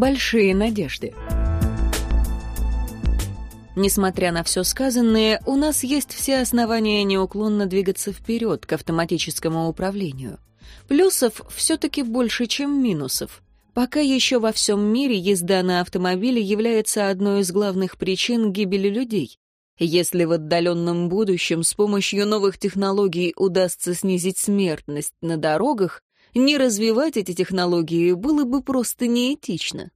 Большие надежды. Несмотря на все сказанное, у нас есть все основания неуклонно двигаться вперед к автоматическому управлению. Плюсов все-таки больше, чем минусов. Пока еще во всем мире езда на автомобиле является одной из главных причин гибели людей. Если в отдаленном будущем с помощью новых технологий удастся снизить смертность на дорогах, не развивать эти технологии было бы просто неэтично.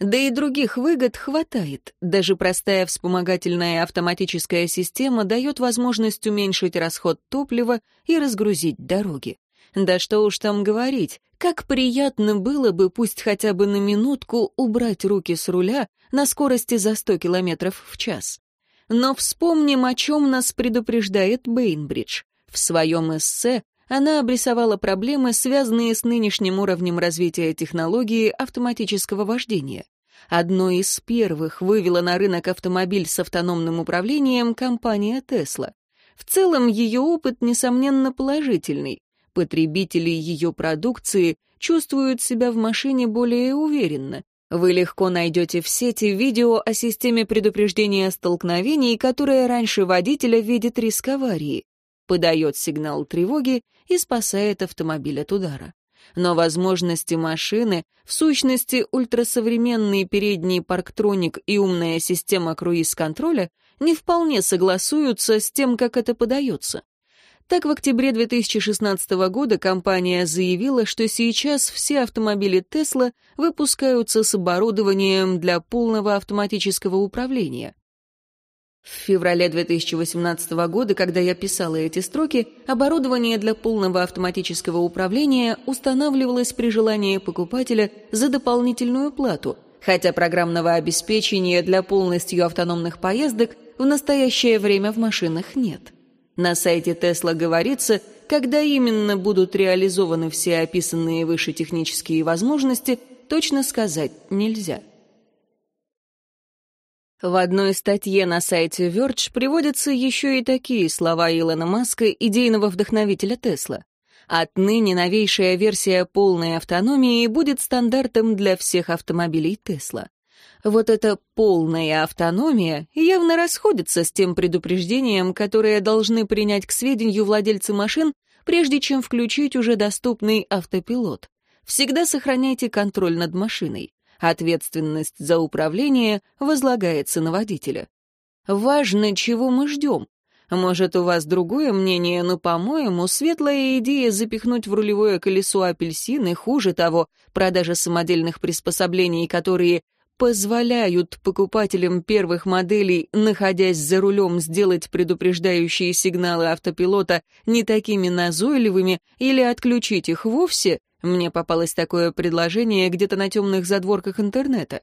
Да и других выгод хватает. Даже простая вспомогательная автоматическая система дает возможность уменьшить расход топлива и разгрузить дороги. Да что уж там говорить, как приятно было бы пусть хотя бы на минутку убрать руки с руля на скорости за 100 км в час. Но вспомним, о чем нас предупреждает Бейнбридж. В своем эссе она обрисовала проблемы, связанные с нынешним уровнем развития технологии автоматического вождения. Одной из первых вывела на рынок автомобиль с автономным управлением компания Tesla. В целом ее опыт, несомненно, положительный. Потребители ее продукции чувствуют себя в машине более уверенно. Вы легко найдете в сети видео о системе предупреждения столкновений, которая раньше водителя видит риск аварии, подает сигнал тревоги и спасает автомобиль от удара. Но возможности машины, в сущности, ультрасовременный передний парктроник и умная система круиз-контроля не вполне согласуются с тем, как это подается. Так, в октябре 2016 года компания заявила, что сейчас все автомобили Tesla выпускаются с оборудованием для полного автоматического управления. В феврале 2018 года, когда я писала эти строки, оборудование для полного автоматического управления устанавливалось при желании покупателя за дополнительную плату, хотя программного обеспечения для полностью автономных поездок в настоящее время в машинах нет. На сайте Tesla говорится, когда именно будут реализованы все описанные выше технические возможности, точно сказать нельзя. В одной статье на сайте Verge приводятся еще и такие слова Илона Маска, идейного вдохновителя Тесла. Отныне новейшая версия полной автономии будет стандартом для всех автомобилей Тесла. Вот эта полная автономия явно расходится с тем предупреждением, которое должны принять к сведению владельцы машин, прежде чем включить уже доступный автопилот. Всегда сохраняйте контроль над машиной. Ответственность за управление возлагается на водителя. Важно, чего мы ждем. Может, у вас другое мнение, но, по-моему, светлая идея запихнуть в рулевое колесо апельсины, хуже того, продажа самодельных приспособлений, которые позволяют покупателям первых моделей, находясь за рулем, сделать предупреждающие сигналы автопилота не такими назойливыми или отключить их вовсе, мне попалось такое предложение где-то на темных задворках интернета.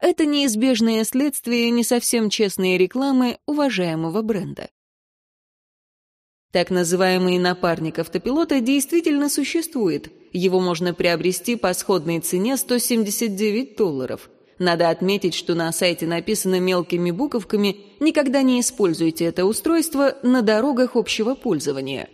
Это неизбежное следствие не совсем честной рекламы уважаемого бренда. Так называемый напарник автопилота действительно существует. Его можно приобрести по сходной цене 179 долларов. Надо отметить, что на сайте написано мелкими буковками «Никогда не используйте это устройство на дорогах общего пользования».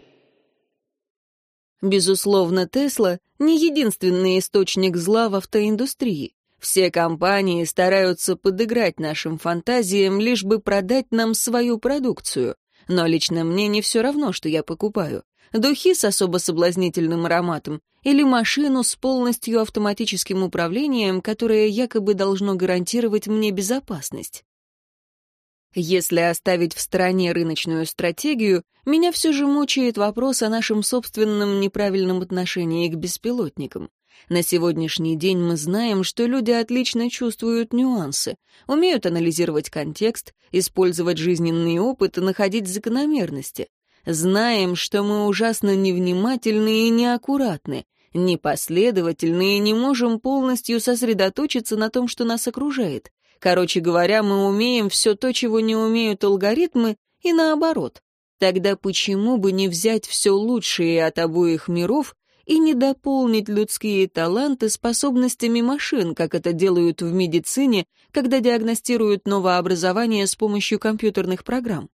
Безусловно, Тесла — не единственный источник зла в автоиндустрии. Все компании стараются подыграть нашим фантазиям, лишь бы продать нам свою продукцию. Но лично мне не все равно, что я покупаю. Духи с особо соблазнительным ароматом или машину с полностью автоматическим управлением, которое якобы должно гарантировать мне безопасность. Если оставить в стороне рыночную стратегию, меня все же мучает вопрос о нашем собственном неправильном отношении к беспилотникам. На сегодняшний день мы знаем, что люди отлично чувствуют нюансы, умеют анализировать контекст, использовать жизненный опыт и находить закономерности. Знаем, что мы ужасно невнимательны и неаккуратны, непоследовательны и не можем полностью сосредоточиться на том, что нас окружает. Короче говоря, мы умеем все то, чего не умеют алгоритмы, и наоборот. Тогда почему бы не взять все лучшее от обоих миров и не дополнить людские таланты способностями машин, как это делают в медицине, когда диагностируют новообразование с помощью компьютерных программ?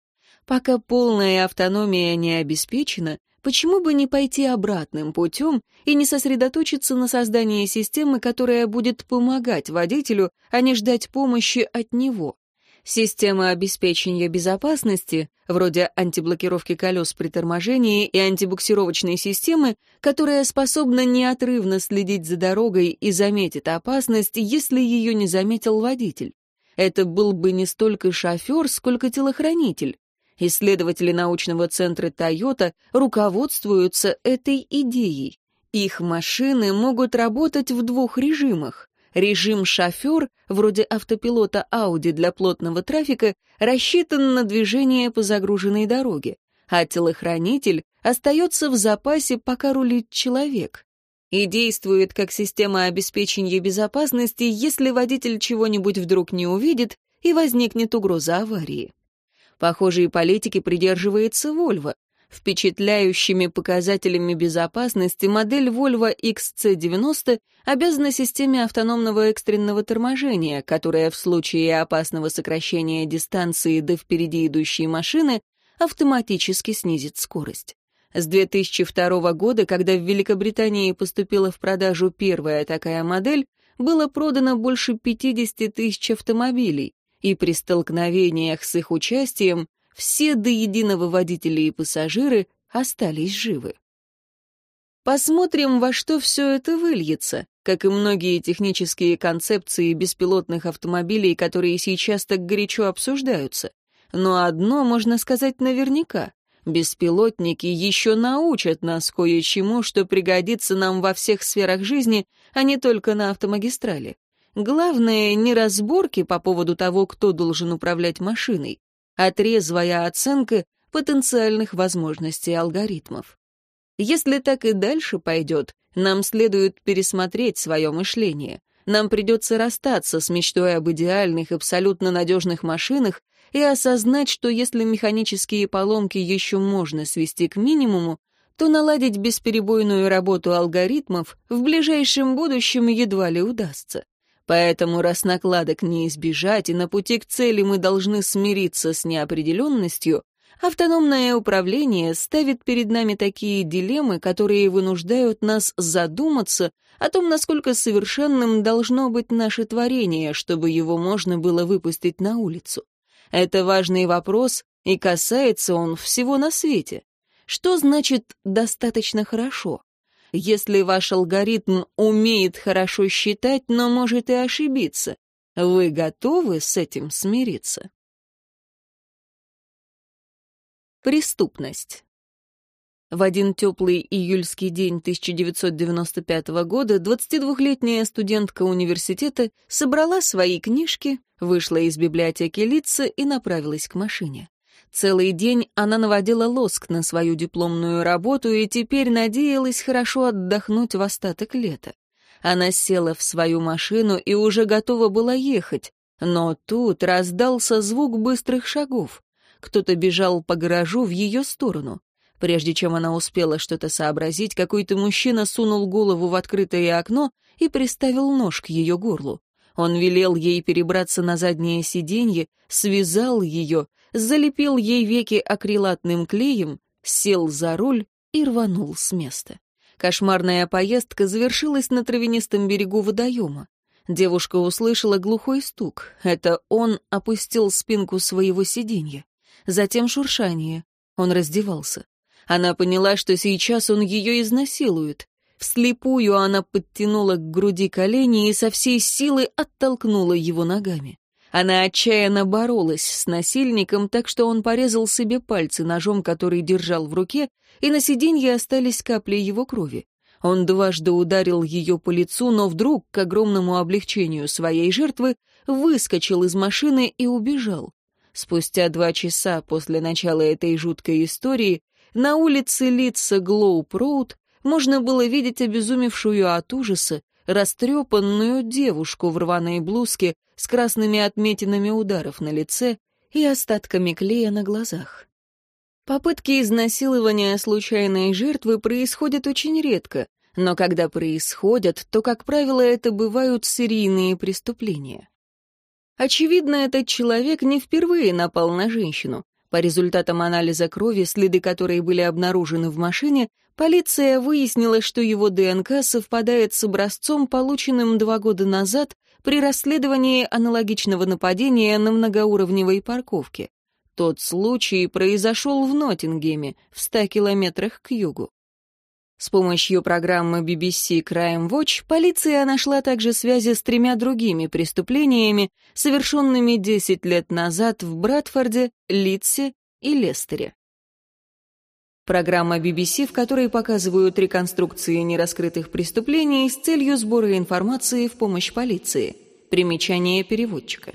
Пока полная автономия не обеспечена, почему бы не пойти обратным путем и не сосредоточиться на создании системы, которая будет помогать водителю, а не ждать помощи от него? Система обеспечения безопасности, вроде антиблокировки колес при торможении и антибуксировочной системы, которая способна неотрывно следить за дорогой и заметит опасность, если ее не заметил водитель. Это был бы не столько шофер, сколько телохранитель. Исследователи научного центра Toyota руководствуются этой идеей. Их машины могут работать в двух режимах. Режим «шофер», вроде автопилота Audi для плотного трафика, рассчитан на движение по загруженной дороге, а телохранитель остается в запасе, пока рулит человек. И действует как система обеспечения безопасности, если водитель чего-нибудь вдруг не увидит и возникнет угроза аварии. Похожие политики придерживается Volvo. Впечатляющими показателями безопасности модель Volvo XC90 обязана системе автономного экстренного торможения, которая в случае опасного сокращения дистанции до впереди идущей машины автоматически снизит скорость. С 2002 года, когда в Великобритании поступила в продажу первая такая модель, было продано больше 50 тысяч автомобилей, и при столкновениях с их участием все до единого водители и пассажиры остались живы. Посмотрим, во что все это выльется, как и многие технические концепции беспилотных автомобилей, которые сейчас так горячо обсуждаются. Но одно можно сказать наверняка. Беспилотники еще научат нас кое-чему, что пригодится нам во всех сферах жизни, а не только на автомагистрали. Главное не разборки по поводу того, кто должен управлять машиной, а трезвая оценка потенциальных возможностей алгоритмов. Если так и дальше пойдет, нам следует пересмотреть свое мышление. Нам придется расстаться с мечтой об идеальных, абсолютно надежных машинах и осознать, что если механические поломки еще можно свести к минимуму, то наладить бесперебойную работу алгоритмов в ближайшем будущем едва ли удастся. Поэтому, раз накладок не избежать, и на пути к цели мы должны смириться с неопределенностью, автономное управление ставит перед нами такие дилеммы, которые вынуждают нас задуматься о том, насколько совершенным должно быть наше творение, чтобы его можно было выпустить на улицу. Это важный вопрос, и касается он всего на свете. Что значит «достаточно хорошо»? Если ваш алгоритм умеет хорошо считать, но может и ошибиться. Вы готовы с этим смириться? Преступность. В один теплый июльский день 1995 года 22-летняя студентка университета собрала свои книжки, вышла из библиотеки лица и направилась к машине. Целый день она наводила лоск на свою дипломную работу и теперь надеялась хорошо отдохнуть в остаток лета. Она села в свою машину и уже готова была ехать, но тут раздался звук быстрых шагов. Кто-то бежал по гаражу в ее сторону. Прежде чем она успела что-то сообразить, какой-то мужчина сунул голову в открытое окно и приставил нож к ее горлу. Он велел ей перебраться на заднее сиденье, связал ее, залепил ей веки акрилатным клеем, сел за руль и рванул с места. Кошмарная поездка завершилась на травянистом берегу водоема. Девушка услышала глухой стук. Это он опустил спинку своего сиденья. Затем шуршание. Он раздевался. Она поняла, что сейчас он ее изнасилует. Вслепую она подтянула к груди колени и со всей силы оттолкнула его ногами. Она отчаянно боролась с насильником, так что он порезал себе пальцы ножом, который держал в руке, и на сиденье остались капли его крови. Он дважды ударил ее по лицу, но вдруг, к огромному облегчению своей жертвы, выскочил из машины и убежал. Спустя два часа после начала этой жуткой истории на улице Лидса Глоуп-Роуд можно было видеть обезумевшую от ужаса, растрепанную девушку в рваной блузке с красными отметинами ударов на лице и остатками клея на глазах. Попытки изнасилования случайной жертвы происходят очень редко, но когда происходят, то, как правило, это бывают серийные преступления. Очевидно, этот человек не впервые напал на женщину. По результатам анализа крови, следы которой были обнаружены в машине, полиция выяснила, что его ДНК совпадает с образцом, полученным два года назад при расследовании аналогичного нападения на многоуровневой парковке. Тот случай произошел в Ноттингеме, в ста километрах к югу. С помощью программы BBC Crime Watch полиция нашла также связи с тремя другими преступлениями, совершенными 10 лет назад в Братфорде, Литсе и Лестере. Программа BBC, в которой показывают реконструкции нераскрытых преступлений с целью сбора информации в помощь полиции. Примечание переводчика.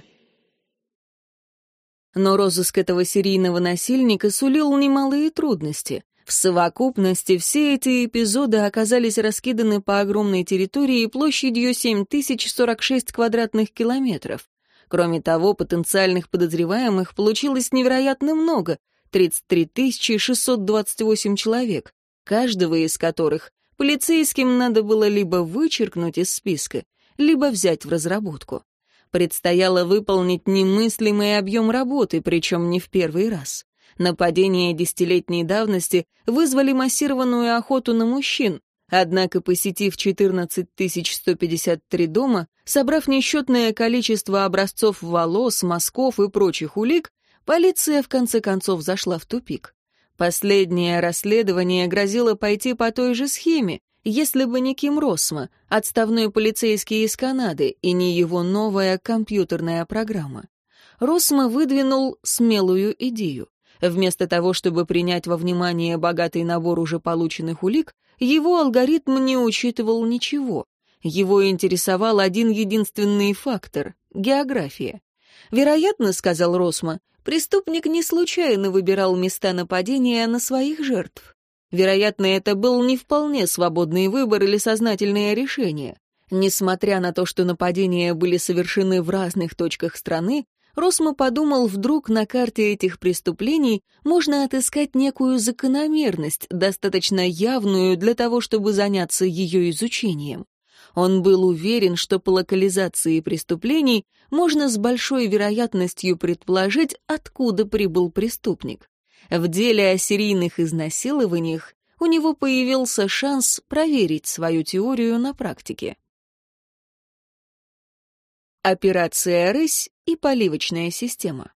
Но розыск этого серийного насильника сулил немалые трудности — в совокупности все эти эпизоды оказались раскиданы по огромной территории площадью 7046 квадратных километров. Кроме того, потенциальных подозреваемых получилось невероятно много — 33 628 человек, каждого из которых полицейским надо было либо вычеркнуть из списка, либо взять в разработку. Предстояло выполнить немыслимый объем работы, причем не в первый раз. Нападения десятилетней давности вызвали массированную охоту на мужчин, однако, посетив 14 153 дома, собрав несчетное количество образцов волос, мазков и прочих улик, полиция в конце концов зашла в тупик. Последнее расследование грозило пойти по той же схеме, если бы не Ким Росма, отставной полицейский из Канады, и не его новая компьютерная программа. Росма выдвинул смелую идею. Вместо того, чтобы принять во внимание богатый набор уже полученных улик, его алгоритм не учитывал ничего. Его интересовал один единственный фактор — география. «Вероятно, — сказал Росма, — преступник не случайно выбирал места нападения на своих жертв. Вероятно, это был не вполне свободный выбор или сознательное решение. Несмотря на то, что нападения были совершены в разных точках страны, Росмо подумал, вдруг на карте этих преступлений можно отыскать некую закономерность, достаточно явную для того, чтобы заняться ее изучением. Он был уверен, что по локализации преступлений можно с большой вероятностью предположить, откуда прибыл преступник. В деле о серийных изнасилованиях у него появился шанс проверить свою теорию на практике. Операция «Рысь» и поливочная система.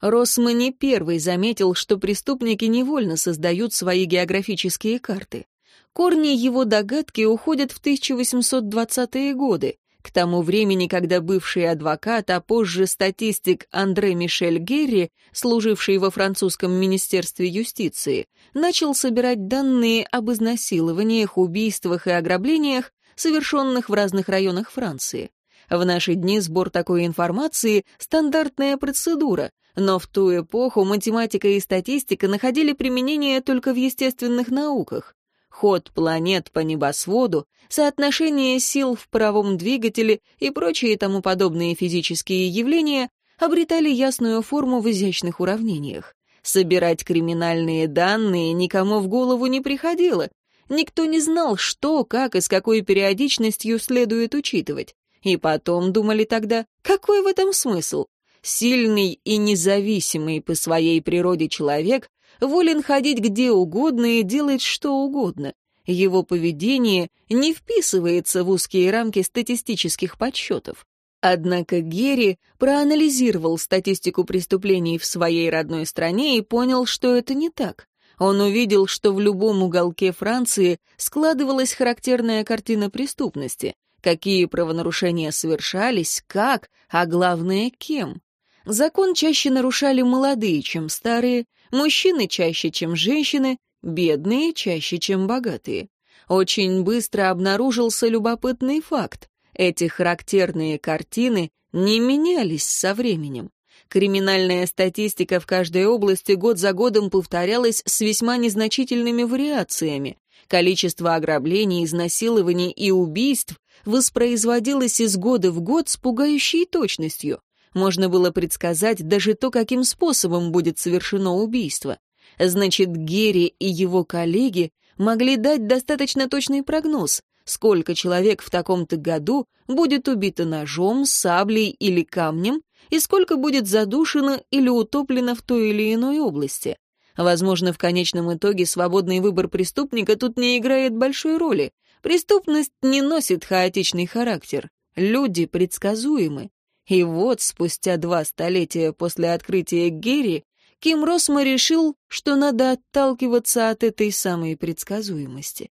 Росма не первый заметил, что преступники невольно создают свои географические карты. Корни его догадки уходят в 1820-е годы, к тому времени, когда бывший адвокат, а позже статистик Андре Мишель Герри, служивший во французском министерстве юстиции, начал собирать данные об изнасилованиях, убийствах и ограблениях, совершенных в разных районах Франции. В наши дни сбор такой информации — стандартная процедура, но в ту эпоху математика и статистика находили применение только в естественных науках. Ход планет по небосводу, соотношение сил в паровом двигателе и прочие тому подобные физические явления обретали ясную форму в изящных уравнениях. Собирать криминальные данные никому в голову не приходило, Никто не знал, что, как и с какой периодичностью следует учитывать. И потом думали тогда, какой в этом смысл? Сильный и независимый по своей природе человек волен ходить где угодно и делать что угодно. Его поведение не вписывается в узкие рамки статистических подсчетов. Однако Герри проанализировал статистику преступлений в своей родной стране и понял, что это не так. Он увидел, что в любом уголке Франции складывалась характерная картина преступности, какие правонарушения совершались, как, а главное, кем. Закон чаще нарушали молодые, чем старые, мужчины чаще, чем женщины, бедные чаще, чем богатые. Очень быстро обнаружился любопытный факт. Эти характерные картины не менялись со временем. Криминальная статистика в каждой области год за годом повторялась с весьма незначительными вариациями. Количество ограблений, изнасилований и убийств воспроизводилось из года в год с пугающей точностью. Можно было предсказать даже то, каким способом будет совершено убийство. Значит, Герри и его коллеги могли дать достаточно точный прогноз, сколько человек в таком-то году будет убито ножом, саблей или камнем, и сколько будет задушено или утоплено в той или иной области. Возможно, в конечном итоге свободный выбор преступника тут не играет большой роли. Преступность не носит хаотичный характер. Люди предсказуемы. И вот, спустя два столетия после открытия Герри, Ким Росма решил, что надо отталкиваться от этой самой предсказуемости.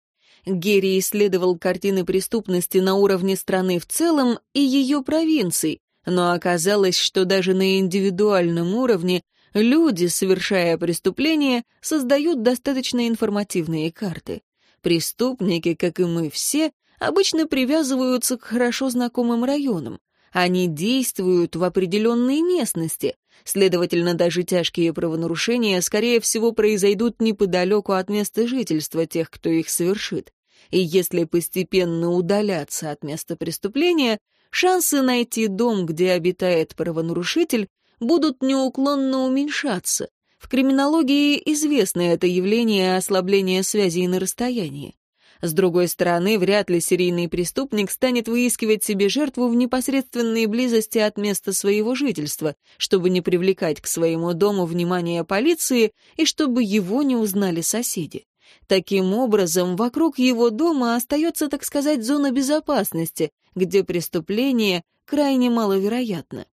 Герри исследовал картины преступности на уровне страны в целом и ее провинций, но оказалось, что даже на индивидуальном уровне люди, совершая преступления, создают достаточно информативные карты. Преступники, как и мы все, обычно привязываются к хорошо знакомым районам. Они действуют в определенной местности, следовательно, даже тяжкие правонарушения, скорее всего, произойдут неподалеку от места жительства тех, кто их совершит. И если постепенно удаляться от места преступления, шансы найти дом, где обитает правонарушитель, будут неуклонно уменьшаться. В криминологии известно это явление ослабления связей на расстоянии. С другой стороны, вряд ли серийный преступник станет выискивать себе жертву в непосредственной близости от места своего жительства, чтобы не привлекать к своему дому внимание полиции и чтобы его не узнали соседи. Таким образом, вокруг его дома остается, так сказать, зона безопасности, где преступление крайне маловероятно.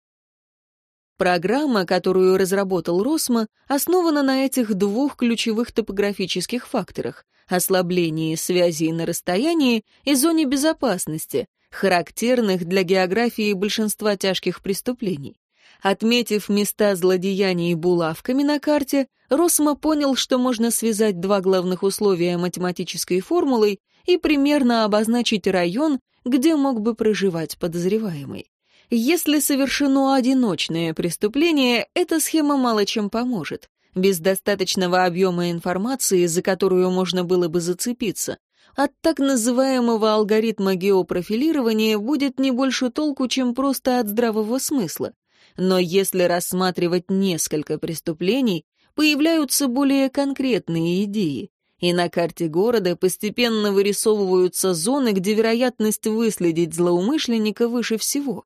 Программа, которую разработал Росма, основана на этих двух ключевых топографических факторах — ослаблении связей на расстоянии и зоне безопасности, характерных для географии большинства тяжких преступлений. Отметив места злодеяний булавками на карте, Росма понял, что можно связать два главных условия математической формулой и примерно обозначить район, где мог бы проживать подозреваемый. Если совершено одиночное преступление, эта схема мало чем поможет. Без достаточного объема информации, за которую можно было бы зацепиться, от так называемого алгоритма геопрофилирования будет не больше толку, чем просто от здравого смысла. Но если рассматривать несколько преступлений, появляются более конкретные идеи, и на карте города постепенно вырисовываются зоны, где вероятность выследить злоумышленника выше всего.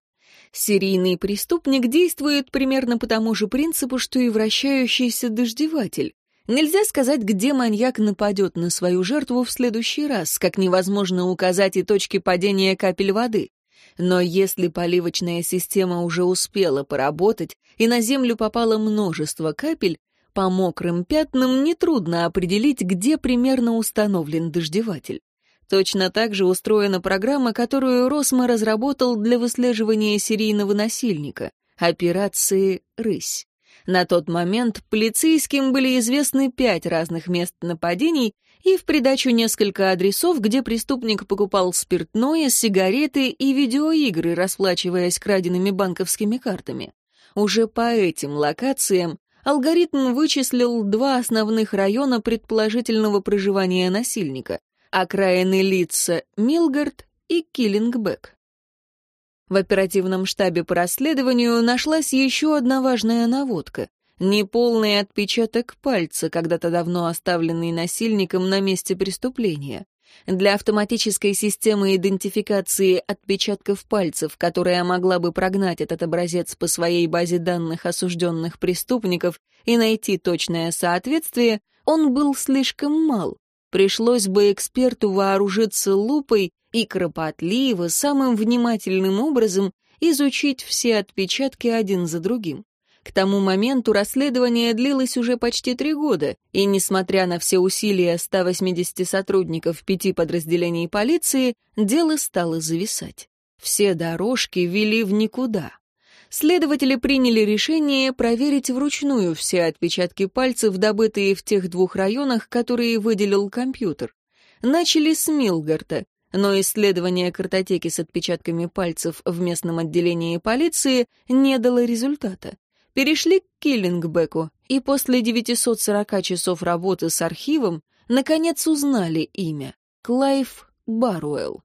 Серийный преступник действует примерно по тому же принципу, что и вращающийся дождеватель. Нельзя сказать, где маньяк нападет на свою жертву в следующий раз, как невозможно указать и точки падения капель воды. Но если поливочная система уже успела поработать, и на землю попало множество капель, по мокрым пятнам нетрудно определить, где примерно установлен дождеватель. Точно так же устроена программа, которую Росма разработал для выслеживания серийного насильника — операции «Рысь». На тот момент полицейским были известны пять разных мест нападений и в придачу несколько адресов, где преступник покупал спиртное, сигареты и видеоигры, расплачиваясь краденными банковскими картами. Уже по этим локациям алгоритм вычислил два основных района предположительного проживания насильника окраины лица Милгард и Киллингбек. В оперативном штабе по расследованию нашлась еще одна важная наводка. Неполный отпечаток пальца, когда-то давно оставленный насильником на месте преступления. Для автоматической системы идентификации отпечатков пальцев, которая могла бы прогнать этот образец по своей базе данных осужденных преступников и найти точное соответствие, он был слишком мал. Пришлось бы эксперту вооружиться лупой и кропотливо, самым внимательным образом изучить все отпечатки один за другим. К тому моменту расследование длилось уже почти три года, и, несмотря на все усилия 180 сотрудников пяти подразделений полиции, дело стало зависать. Все дорожки вели в никуда следователи приняли решение проверить вручную все отпечатки пальцев, добытые в тех двух районах, которые выделил компьютер. Начали с Милгарта, но исследование картотеки с отпечатками пальцев в местном отделении полиции не дало результата. Перешли к Киллингбеку, и после 940 часов работы с архивом наконец узнали имя — Клайв Баруэлл.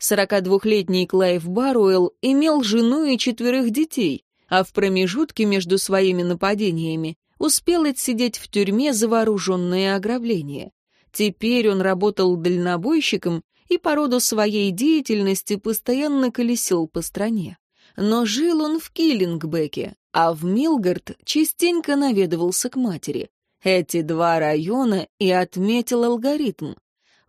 42-летний Клайв Баруэлл имел жену и четверых детей, а в промежутке между своими нападениями успел отсидеть в тюрьме за вооруженное ограбление. Теперь он работал дальнобойщиком и по роду своей деятельности постоянно колесил по стране. но жил он в Киллингбеке, а в Милгард частенько наведывался к матери. Эти два района и отметил алгоритм.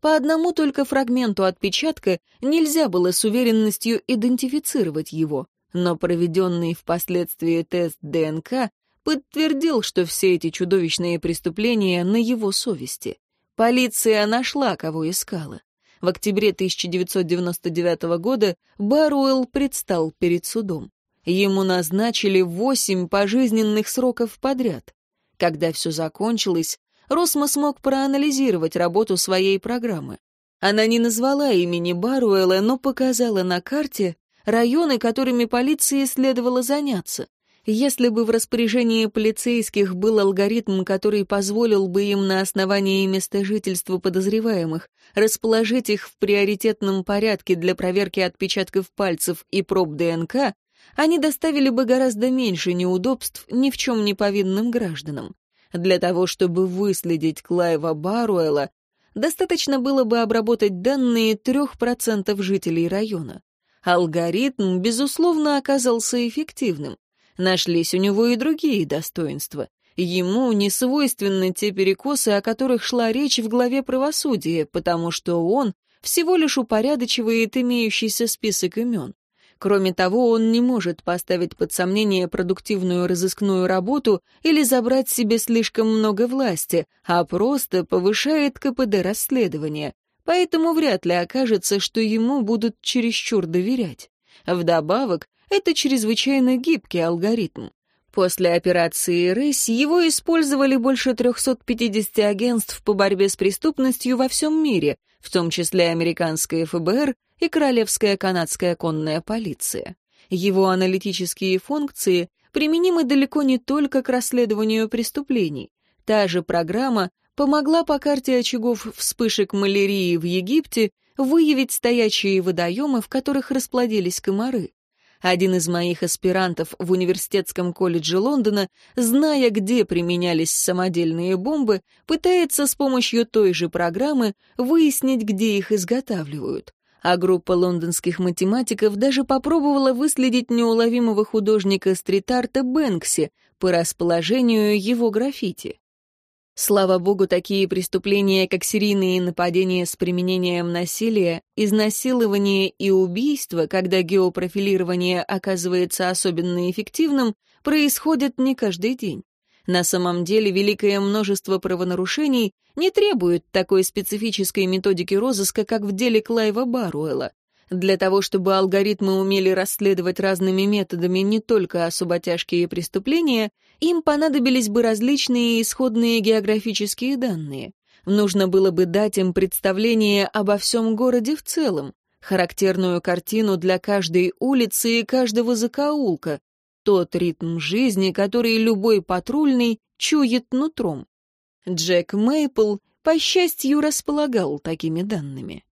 По одному только фрагменту отпечатка нельзя было с уверенностью идентифицировать его, но проведенный впоследствии тест ДНК подтвердил, что все эти чудовищные преступления на его совести. Полиция нашла, кого искала. В октябре 1999 года Баруэлл предстал перед судом. Ему назначили восемь пожизненных сроков подряд. Когда все закончилось, Росма смог проанализировать работу своей программы. Она не назвала имени Баруэлла, но показала на карте районы, которыми полиции следовало заняться. Если бы в распоряжении полицейских был алгоритм, который позволил бы им на основании места жительства подозреваемых расположить их в приоритетном порядке для проверки отпечатков пальцев и проб ДНК, они доставили бы гораздо меньше неудобств ни в чем не повинным гражданам. Для того, чтобы выследить Клайва Баруэлла, достаточно было бы обработать данные 3% жителей района. Алгоритм, безусловно, оказался эффективным. Нашлись у него и другие достоинства. Ему не свойственны те перекосы, о которых шла речь в главе правосудия, потому что он всего лишь упорядочивает имеющийся список имен. Кроме того, он не может поставить под сомнение продуктивную разыскную работу или забрать себе слишком много власти, а просто повышает КПД расследования. Поэтому вряд ли окажется, что ему будут чересчур доверять. Вдобавок, это чрезвычайно гибкий алгоритм. После операции РЭС его использовали больше 350 агентств по борьбе с преступностью во всем мире, в том числе американское ФБР и Королевская канадская конная полиция. Его аналитические функции применимы далеко не только к расследованию преступлений. Та же программа помогла по карте очагов вспышек малярии в Египте выявить стоячие водоемы, в которых расплодились комары. Один из моих аспирантов в университетском колледже Лондона, зная, где применялись самодельные бомбы, пытается с помощью той же программы выяснить, где их изготавливают. А группа лондонских математиков даже попробовала выследить неуловимого художника стрит-арта Бэнкси по расположению его граффити. Слава богу, такие преступления, как серийные нападения с применением насилия, изнасилование и убийство, когда геопрофилирование оказывается особенно эффективным, происходят не каждый день. На самом деле, великое множество правонарушений не требует такой специфической методики розыска, как в деле Клайва Баруэлла. Для того, чтобы алгоритмы умели расследовать разными методами не только особо тяжкие преступления, им понадобились бы различные исходные географические данные. Нужно было бы дать им представление обо всем городе в целом, характерную картину для каждой улицы и каждого закоулка, тот ритм жизни, который любой патрульный чует нутром. Джек Мейпл, по счастью, располагал такими данными.